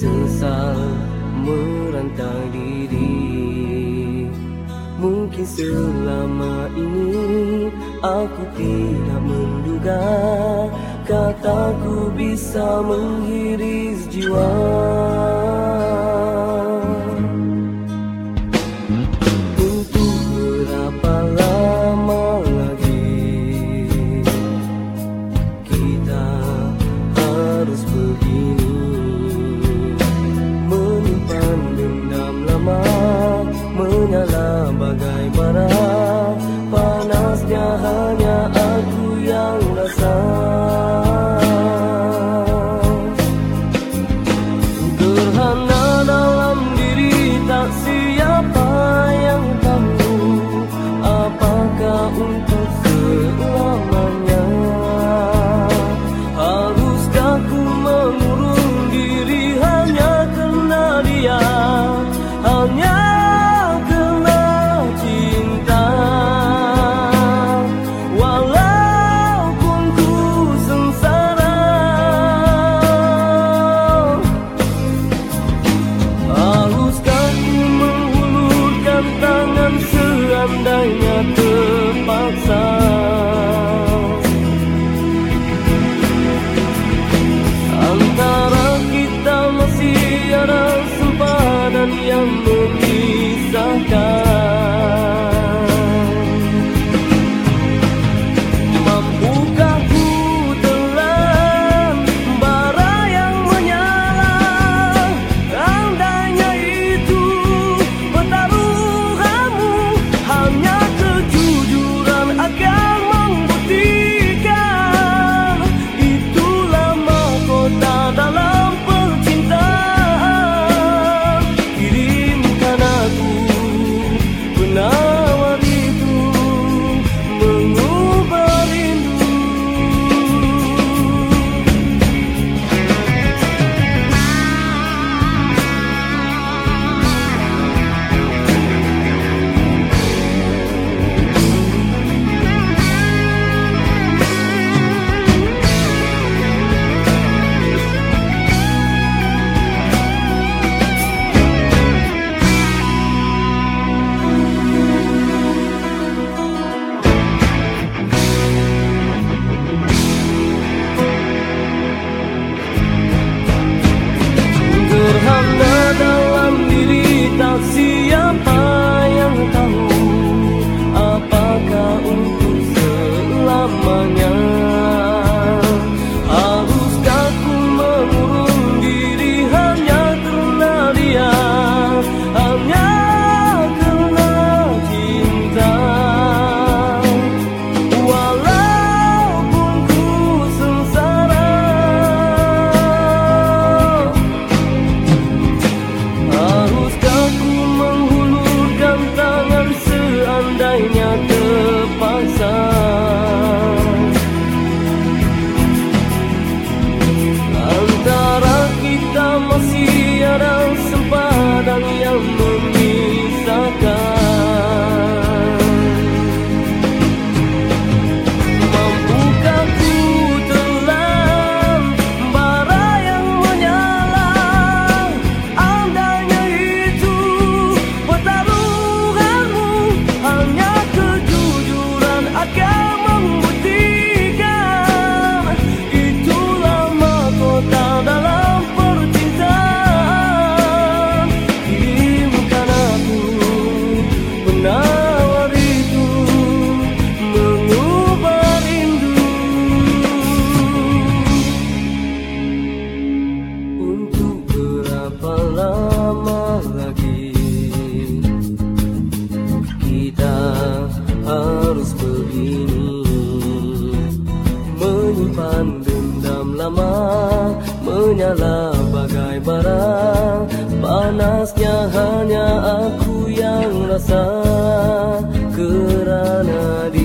Sesal merantau diri. Mungkin selama ini aku tidak menduga Kataku bisa menghiris jiwa love. Menyala bagai bara. Panasnya hanya aku yang rasa Kerana dia